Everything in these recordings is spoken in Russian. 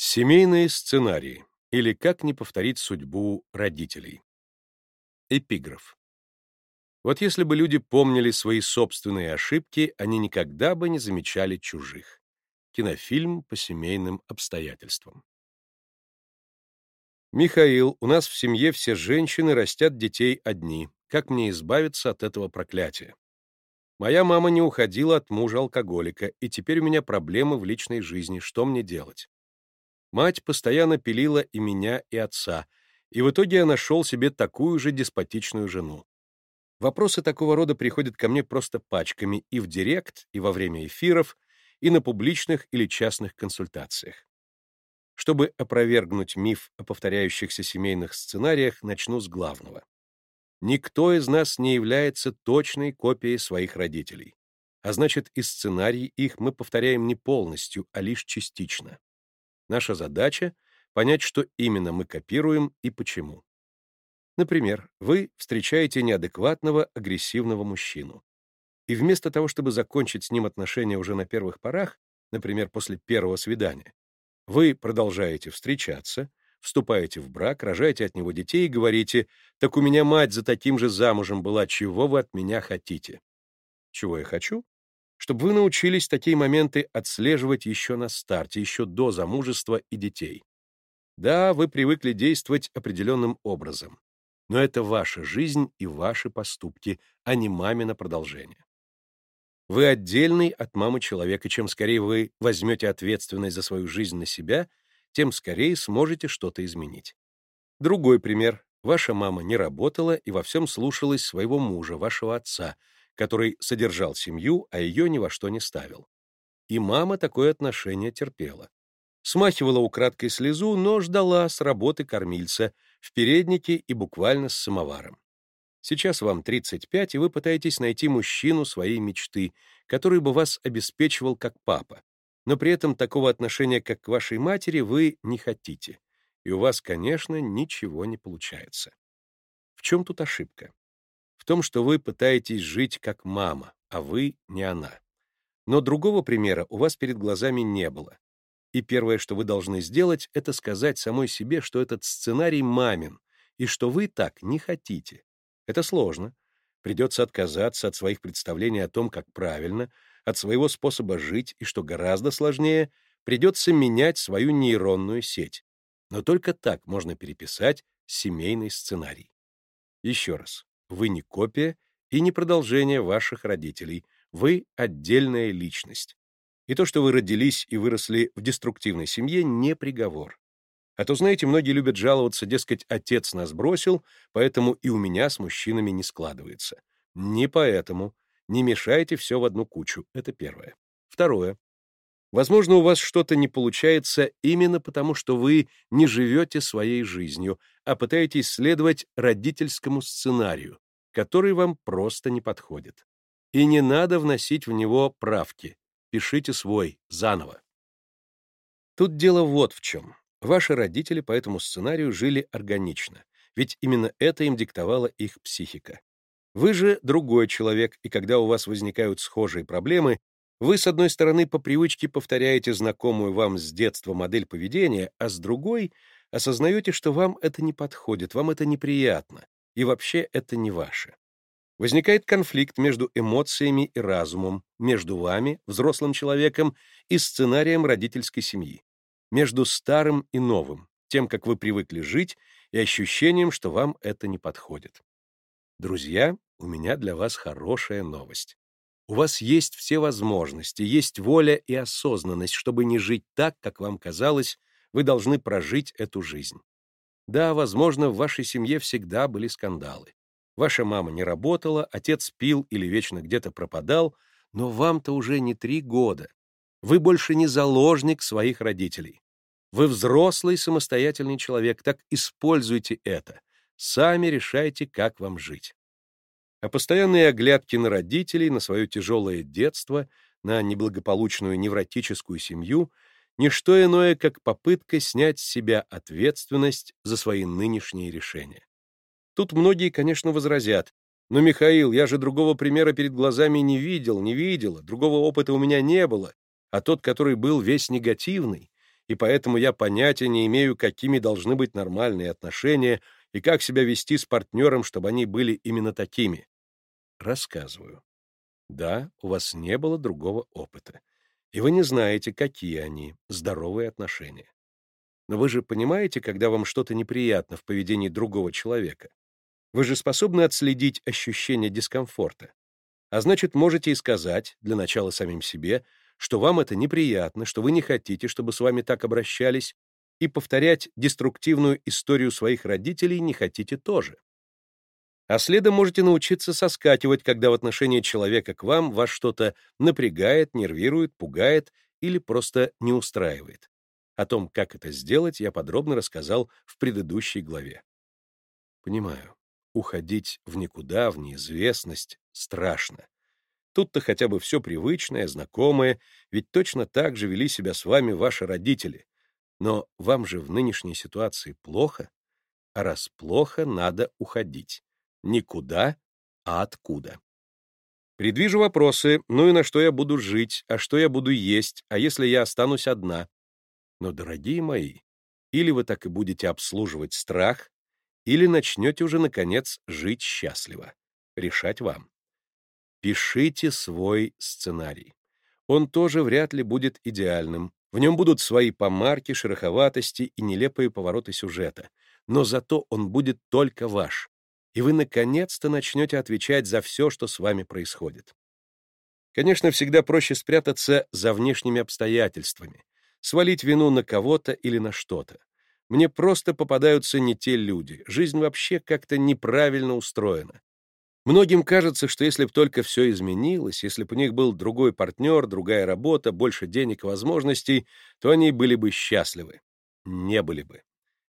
Семейные сценарии или как не повторить судьбу родителей. Эпиграф. Вот если бы люди помнили свои собственные ошибки, они никогда бы не замечали чужих. Кинофильм по семейным обстоятельствам. Михаил, у нас в семье все женщины растят детей одни. Как мне избавиться от этого проклятия? Моя мама не уходила от мужа-алкоголика, и теперь у меня проблемы в личной жизни. Что мне делать? Мать постоянно пилила и меня, и отца, и в итоге я нашел себе такую же деспотичную жену. Вопросы такого рода приходят ко мне просто пачками и в директ, и во время эфиров, и на публичных или частных консультациях. Чтобы опровергнуть миф о повторяющихся семейных сценариях, начну с главного. Никто из нас не является точной копией своих родителей, а значит, и сценарий их мы повторяем не полностью, а лишь частично. Наша задача — понять, что именно мы копируем и почему. Например, вы встречаете неадекватного, агрессивного мужчину. И вместо того, чтобы закончить с ним отношения уже на первых порах, например, после первого свидания, вы продолжаете встречаться, вступаете в брак, рожаете от него детей и говорите, «Так у меня мать за таким же замужем была, чего вы от меня хотите?» Чего я хочу? Чтобы вы научились такие моменты отслеживать еще на старте, еще до замужества и детей. Да, вы привыкли действовать определенным образом, но это ваша жизнь и ваши поступки, а не мамино продолжение. Вы отдельный от мамы человек, и чем скорее вы возьмете ответственность за свою жизнь на себя, тем скорее сможете что-то изменить. Другой пример. Ваша мама не работала и во всем слушалась своего мужа, вашего отца, который содержал семью, а ее ни во что не ставил. И мама такое отношение терпела. Смахивала украдкой слезу, но ждала с работы кормильца, в переднике и буквально с самоваром. Сейчас вам 35, и вы пытаетесь найти мужчину своей мечты, который бы вас обеспечивал как папа. Но при этом такого отношения, как к вашей матери, вы не хотите. И у вас, конечно, ничего не получается. В чем тут ошибка? Том, что вы пытаетесь жить как мама, а вы не она. Но другого примера у вас перед глазами не было. И первое, что вы должны сделать, это сказать самой себе, что этот сценарий мамин, и что вы так не хотите. Это сложно. Придется отказаться от своих представлений о том, как правильно, от своего способа жить, и, что гораздо сложнее, придется менять свою нейронную сеть. Но только так можно переписать семейный сценарий. Еще раз. Вы не копия и не продолжение ваших родителей. Вы — отдельная личность. И то, что вы родились и выросли в деструктивной семье, не приговор. А то, знаете, многие любят жаловаться, дескать, отец нас бросил, поэтому и у меня с мужчинами не складывается. Не поэтому. Не мешайте все в одну кучу. Это первое. Второе. Возможно, у вас что-то не получается именно потому, что вы не живете своей жизнью, а пытаетесь следовать родительскому сценарию, который вам просто не подходит. И не надо вносить в него правки. Пишите свой, заново. Тут дело вот в чем. Ваши родители по этому сценарию жили органично, ведь именно это им диктовала их психика. Вы же другой человек, и когда у вас возникают схожие проблемы, вы, с одной стороны, по привычке повторяете знакомую вам с детства модель поведения, а с другой — осознаете, что вам это не подходит, вам это неприятно, и вообще это не ваше. Возникает конфликт между эмоциями и разумом, между вами, взрослым человеком, и сценарием родительской семьи, между старым и новым, тем, как вы привыкли жить, и ощущением, что вам это не подходит. Друзья, у меня для вас хорошая новость. У вас есть все возможности, есть воля и осознанность, чтобы не жить так, как вам казалось, вы должны прожить эту жизнь. Да, возможно, в вашей семье всегда были скандалы. Ваша мама не работала, отец пил или вечно где-то пропадал, но вам-то уже не три года. Вы больше не заложник своих родителей. Вы взрослый самостоятельный человек, так используйте это. Сами решайте, как вам жить а постоянные оглядки на родителей, на свое тяжелое детство, на неблагополучную невротическую семью — не что иное, как попытка снять с себя ответственность за свои нынешние решения. Тут многие, конечно, возразят, «Но, Михаил, я же другого примера перед глазами не видел, не видела, другого опыта у меня не было, а тот, который был весь негативный, и поэтому я понятия не имею, какими должны быть нормальные отношения и как себя вести с партнером, чтобы они были именно такими. Рассказываю. Да, у вас не было другого опыта, и вы не знаете, какие они, здоровые отношения. Но вы же понимаете, когда вам что-то неприятно в поведении другого человека. Вы же способны отследить ощущение дискомфорта. А значит, можете и сказать, для начала самим себе, что вам это неприятно, что вы не хотите, чтобы с вами так обращались, и повторять деструктивную историю своих родителей не хотите тоже. А следом можете научиться соскакивать, когда в отношении человека к вам вас что-то напрягает, нервирует, пугает или просто не устраивает. О том, как это сделать, я подробно рассказал в предыдущей главе. Понимаю, уходить в никуда, в неизвестность страшно. Тут-то хотя бы все привычное, знакомое, ведь точно так же вели себя с вами ваши родители. Но вам же в нынешней ситуации плохо, а раз плохо, надо уходить. Никуда, а откуда. Предвижу вопросы, ну и на что я буду жить, а что я буду есть, а если я останусь одна? Но, дорогие мои, или вы так и будете обслуживать страх, или начнете уже, наконец, жить счастливо. Решать вам. Пишите свой сценарий. Он тоже вряд ли будет идеальным. В нем будут свои помарки, шероховатости и нелепые повороты сюжета. Но зато он будет только ваш. И вы наконец-то начнете отвечать за все, что с вами происходит. Конечно, всегда проще спрятаться за внешними обстоятельствами, свалить вину на кого-то или на что-то. Мне просто попадаются не те люди. Жизнь вообще как-то неправильно устроена. Многим кажется, что если бы только все изменилось, если бы у них был другой партнер, другая работа, больше денег и возможностей, то они были бы счастливы. Не были бы.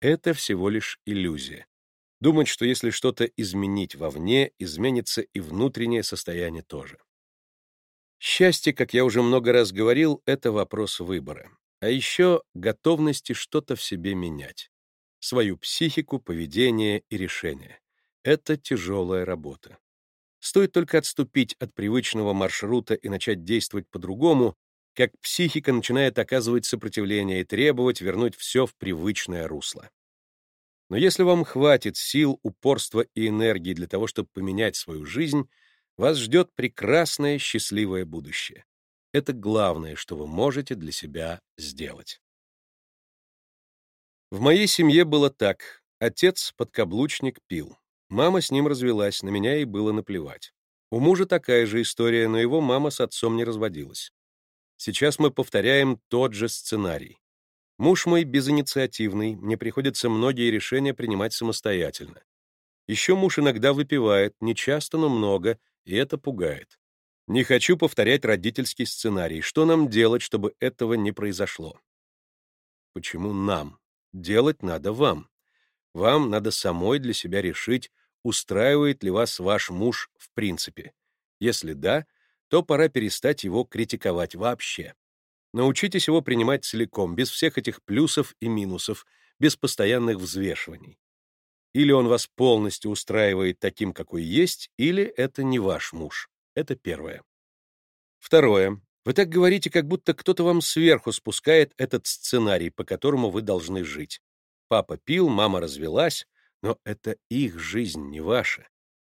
Это всего лишь иллюзия. Думать, что если что-то изменить вовне, изменится и внутреннее состояние тоже. Счастье, как я уже много раз говорил, это вопрос выбора. А еще готовности что-то в себе менять. Свою психику, поведение и решение. Это тяжелая работа. Стоит только отступить от привычного маршрута и начать действовать по-другому, как психика начинает оказывать сопротивление и требовать вернуть все в привычное русло. Но если вам хватит сил, упорства и энергии для того, чтобы поменять свою жизнь, вас ждет прекрасное, счастливое будущее. Это главное, что вы можете для себя сделать. В моей семье было так. Отец подкаблучник пил. Мама с ним развелась, на меня ей было наплевать. У мужа такая же история, но его мама с отцом не разводилась. Сейчас мы повторяем тот же сценарий. Муж мой безинициативный, мне приходится многие решения принимать самостоятельно. Еще муж иногда выпивает, не часто, но много, и это пугает. Не хочу повторять родительский сценарий. Что нам делать, чтобы этого не произошло? Почему нам? Делать надо вам. Вам надо самой для себя решить, устраивает ли вас ваш муж в принципе. Если да, то пора перестать его критиковать вообще. Научитесь его принимать целиком, без всех этих плюсов и минусов, без постоянных взвешиваний. Или он вас полностью устраивает таким, какой есть, или это не ваш муж. Это первое. Второе. Вы так говорите, как будто кто-то вам сверху спускает этот сценарий, по которому вы должны жить. Папа пил, мама развелась, но это их жизнь, не ваша.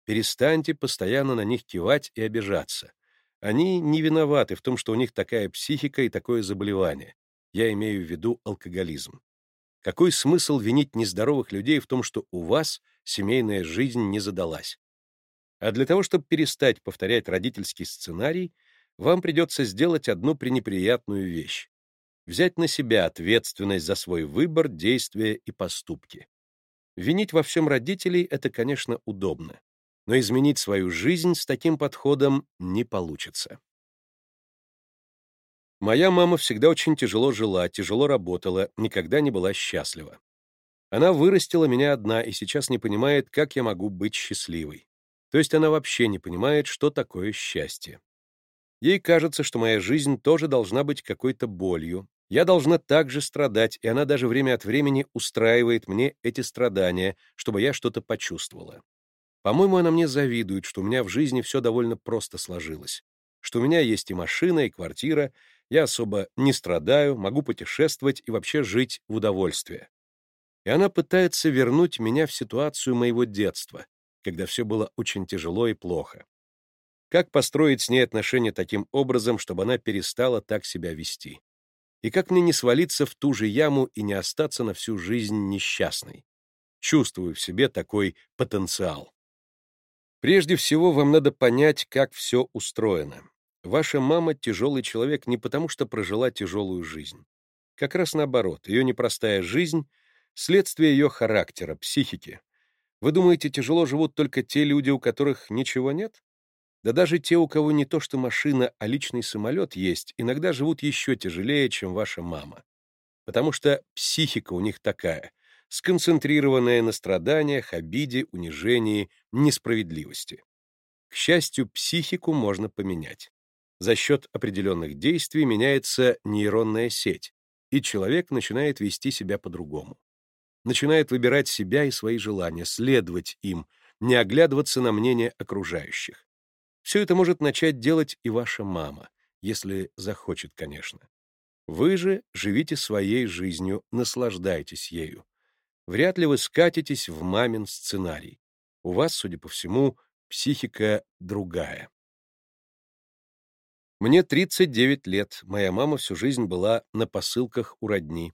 Перестаньте постоянно на них кивать и обижаться. Они не виноваты в том, что у них такая психика и такое заболевание. Я имею в виду алкоголизм. Какой смысл винить нездоровых людей в том, что у вас семейная жизнь не задалась? А для того, чтобы перестать повторять родительский сценарий, вам придется сделать одну пренеприятную вещь взять на себя ответственность за свой выбор, действия и поступки. Винить во всем родителей — это, конечно, удобно, но изменить свою жизнь с таким подходом не получится. Моя мама всегда очень тяжело жила, тяжело работала, никогда не была счастлива. Она вырастила меня одна и сейчас не понимает, как я могу быть счастливой. То есть она вообще не понимает, что такое счастье. Ей кажется, что моя жизнь тоже должна быть какой-то болью, я должна также страдать, и она даже время от времени устраивает мне эти страдания, чтобы я что-то почувствовала. По-моему, она мне завидует, что у меня в жизни все довольно просто сложилось, что у меня есть и машина, и квартира, Я особо не страдаю, могу путешествовать и вообще жить в удовольствие. И она пытается вернуть меня в ситуацию моего детства, когда все было очень тяжело и плохо. Как построить с ней отношения таким образом, чтобы она перестала так себя вести? И как мне не свалиться в ту же яму и не остаться на всю жизнь несчастной? Чувствую в себе такой потенциал. Прежде всего, вам надо понять, как все устроено. Ваша мама — тяжелый человек не потому, что прожила тяжелую жизнь. Как раз наоборот, ее непростая жизнь — следствие ее характера, психики. Вы думаете, тяжело живут только те люди, у которых ничего нет? Да даже те, у кого не то что машина, а личный самолет есть, иногда живут еще тяжелее, чем ваша мама. Потому что психика у них такая, сконцентрированная на страданиях, обиде, унижении, несправедливости. К счастью, психику можно поменять. За счет определенных действий меняется нейронная сеть, и человек начинает вести себя по-другому. Начинает выбирать себя и свои желания, следовать им, не оглядываться на мнение окружающих. Все это может начать делать и ваша мама, если захочет, конечно. Вы же живите своей жизнью, наслаждайтесь ею. Вряд ли вы скатитесь в мамин сценарий. У вас, судя по всему, психика другая. Мне 39 лет, моя мама всю жизнь была на посылках у родни.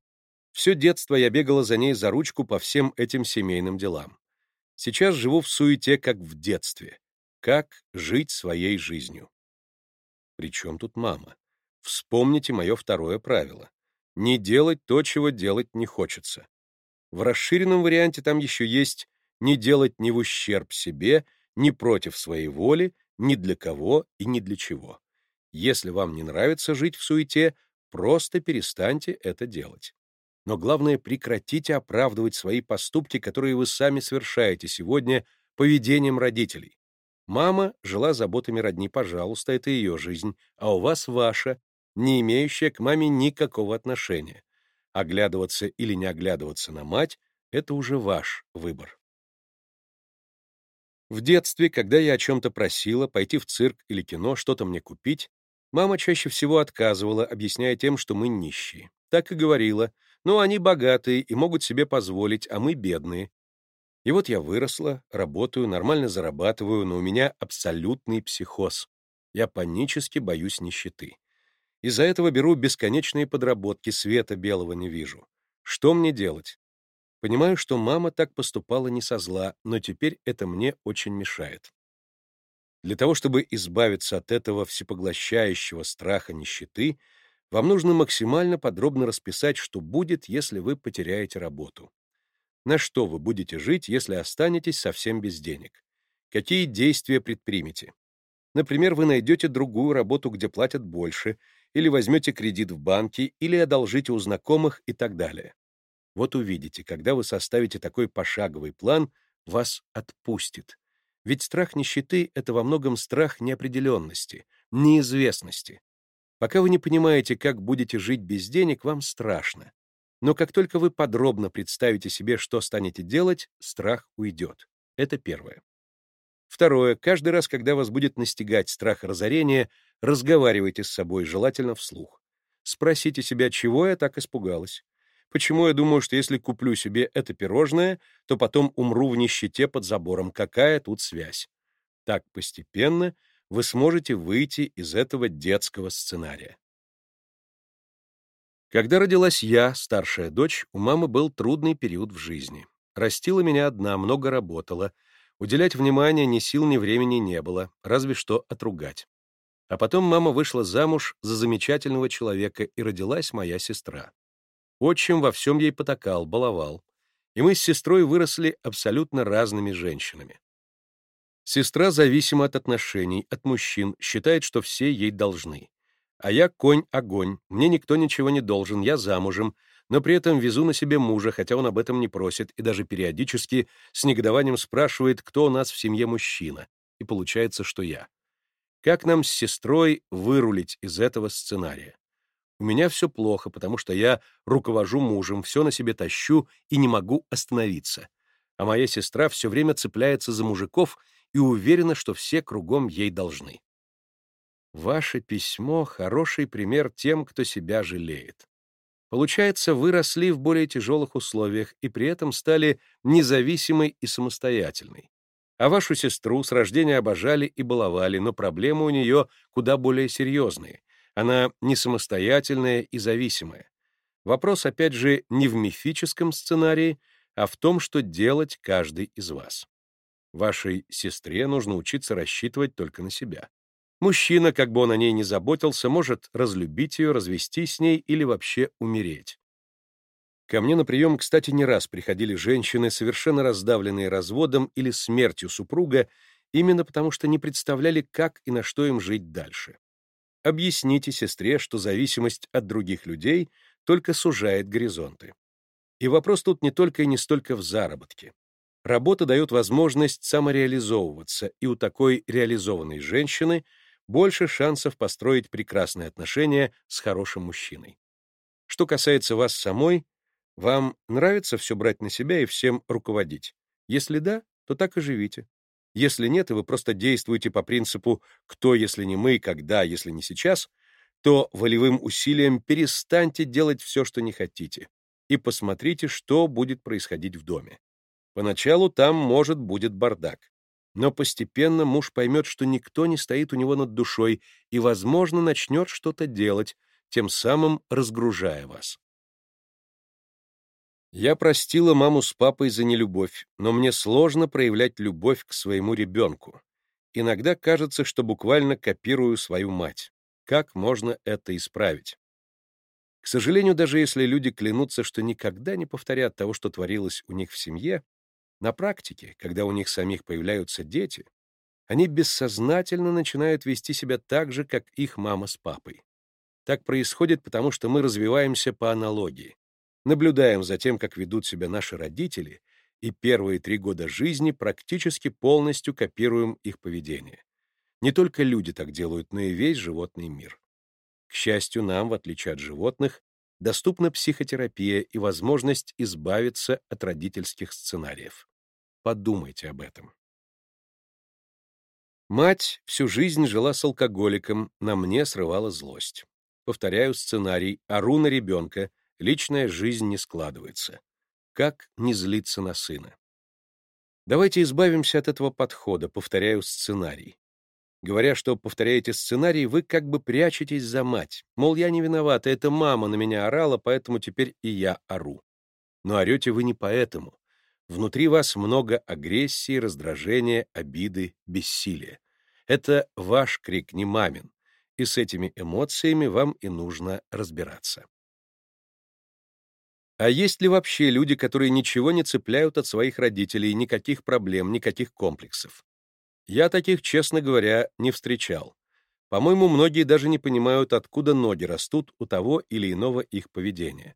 Все детство я бегала за ней за ручку по всем этим семейным делам. Сейчас живу в суете, как в детстве. Как жить своей жизнью? Причем тут мама? Вспомните мое второе правило. Не делать то, чего делать не хочется. В расширенном варианте там еще есть не делать ни в ущерб себе, ни против своей воли, ни для кого и ни для чего. Если вам не нравится жить в суете, просто перестаньте это делать. Но главное, прекратите оправдывать свои поступки, которые вы сами совершаете сегодня поведением родителей. Мама жила заботами родни, пожалуйста, это ее жизнь, а у вас ваша, не имеющая к маме никакого отношения. Оглядываться или не оглядываться на мать — это уже ваш выбор. В детстве, когда я о чем-то просила, пойти в цирк или кино, что-то мне купить, мама чаще всего отказывала, объясняя тем, что мы нищие. Так и говорила, ну, они богатые и могут себе позволить, а мы бедные. И вот я выросла, работаю, нормально зарабатываю, но у меня абсолютный психоз. Я панически боюсь нищеты. Из-за этого беру бесконечные подработки, света белого не вижу. Что мне делать? Понимаю, что мама так поступала не со зла, но теперь это мне очень мешает. Для того, чтобы избавиться от этого всепоглощающего страха нищеты, вам нужно максимально подробно расписать, что будет, если вы потеряете работу. На что вы будете жить, если останетесь совсем без денег? Какие действия предпримете? Например, вы найдете другую работу, где платят больше, или возьмете кредит в банке, или одолжите у знакомых и так далее. Вот увидите, когда вы составите такой пошаговый план, вас отпустит. Ведь страх нищеты — это во многом страх неопределенности, неизвестности. Пока вы не понимаете, как будете жить без денег, вам страшно. Но как только вы подробно представите себе, что станете делать, страх уйдет. Это первое. Второе. Каждый раз, когда вас будет настигать страх разорения, разговаривайте с собой, желательно вслух. Спросите себя, чего я так испугалась. Почему я думаю, что если куплю себе это пирожное, то потом умру в нищете под забором? Какая тут связь? Так постепенно вы сможете выйти из этого детского сценария. Когда родилась я, старшая дочь, у мамы был трудный период в жизни. Растила меня одна, много работала, Уделять внимания ни сил, ни времени не было, разве что отругать. А потом мама вышла замуж за замечательного человека, и родилась моя сестра. Отчим во всем ей потакал, баловал. И мы с сестрой выросли абсолютно разными женщинами. Сестра зависима от отношений, от мужчин, считает, что все ей должны. А я конь-огонь, мне никто ничего не должен, я замужем, но при этом везу на себе мужа, хотя он об этом не просит, и даже периодически с негодованием спрашивает, кто у нас в семье мужчина, и получается, что я. Как нам с сестрой вырулить из этого сценария? У меня все плохо, потому что я руковожу мужем, все на себе тащу и не могу остановиться. А моя сестра все время цепляется за мужиков и уверена, что все кругом ей должны. Ваше письмо — хороший пример тем, кто себя жалеет. Получается, вы росли в более тяжелых условиях и при этом стали независимой и самостоятельной. А вашу сестру с рождения обожали и баловали, но проблемы у нее куда более серьезные. Она не самостоятельная и зависимая. Вопрос, опять же, не в мифическом сценарии, а в том, что делать каждый из вас. Вашей сестре нужно учиться рассчитывать только на себя. Мужчина, как бы он о ней не заботился, может разлюбить ее, развестись с ней или вообще умереть. Ко мне на прием, кстати, не раз приходили женщины, совершенно раздавленные разводом или смертью супруга, именно потому что не представляли, как и на что им жить дальше. Объясните сестре, что зависимость от других людей только сужает горизонты. И вопрос тут не только и не столько в заработке. Работа дает возможность самореализовываться, и у такой реализованной женщины больше шансов построить прекрасные отношения с хорошим мужчиной. Что касается вас самой, вам нравится все брать на себя и всем руководить? Если да, то так и живите. Если нет, и вы просто действуете по принципу «кто, если не мы, когда, если не сейчас», то волевым усилием перестаньте делать все, что не хотите, и посмотрите, что будет происходить в доме. Поначалу там, может, будет бардак. Но постепенно муж поймет, что никто не стоит у него над душой и, возможно, начнет что-то делать, тем самым разгружая вас. Я простила маму с папой за нелюбовь, но мне сложно проявлять любовь к своему ребенку. Иногда кажется, что буквально копирую свою мать. Как можно это исправить? К сожалению, даже если люди клянутся, что никогда не повторят того, что творилось у них в семье, на практике, когда у них самих появляются дети, они бессознательно начинают вести себя так же, как их мама с папой. Так происходит, потому что мы развиваемся по аналогии. Наблюдаем за тем, как ведут себя наши родители, и первые три года жизни практически полностью копируем их поведение. Не только люди так делают, но и весь животный мир. К счастью, нам, в отличие от животных, доступна психотерапия и возможность избавиться от родительских сценариев. Подумайте об этом. Мать всю жизнь жила с алкоголиком, на мне срывала злость. Повторяю сценарий, ору на ребенка, личная жизнь не складывается. Как не злиться на сына? Давайте избавимся от этого подхода, повторяю сценарий. Говоря, что повторяете сценарий, вы как бы прячетесь за мать. Мол, я не виновата, это мама на меня орала, поэтому теперь и я ору. Но орете вы не поэтому. Внутри вас много агрессии, раздражения, обиды, бессилия. Это ваш крик, не мамин. И с этими эмоциями вам и нужно разбираться. А есть ли вообще люди, которые ничего не цепляют от своих родителей, никаких проблем, никаких комплексов? Я таких, честно говоря, не встречал. По-моему, многие даже не понимают, откуда ноги растут у того или иного их поведения.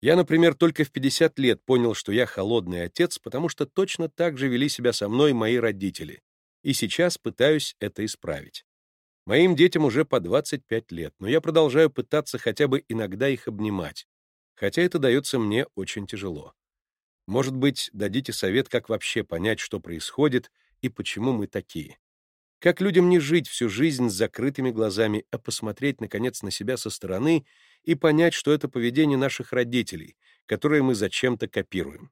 Я, например, только в 50 лет понял, что я холодный отец, потому что точно так же вели себя со мной мои родители, и сейчас пытаюсь это исправить. Моим детям уже по 25 лет, но я продолжаю пытаться хотя бы иногда их обнимать, хотя это дается мне очень тяжело. Может быть, дадите совет, как вообще понять, что происходит, и почему мы такие. Как людям не жить всю жизнь с закрытыми глазами, а посмотреть, наконец, на себя со стороны и понять, что это поведение наших родителей, которое мы зачем-то копируем.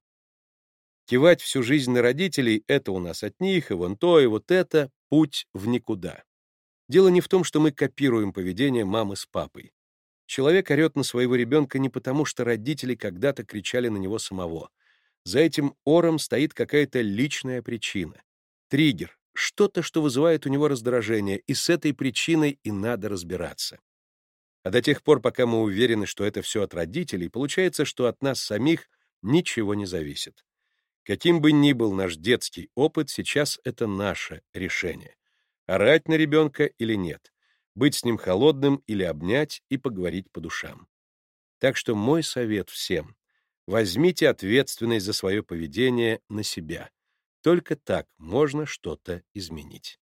Кивать всю жизнь на родителей — это у нас от них, и вон то, и вот это — путь в никуда. Дело не в том, что мы копируем поведение мамы с папой. Человек орет на своего ребенка не потому, что родители когда-то кричали на него самого. За этим ором стоит какая-то личная причина. Триггер, что-то, что вызывает у него раздражение, и с этой причиной и надо разбираться. А до тех пор, пока мы уверены, что это все от родителей, получается, что от нас самих ничего не зависит. Каким бы ни был наш детский опыт, сейчас это наше решение. Орать на ребенка или нет, быть с ним холодным или обнять и поговорить по душам. Так что мой совет всем — возьмите ответственность за свое поведение на себя. Только так можно что-то изменить.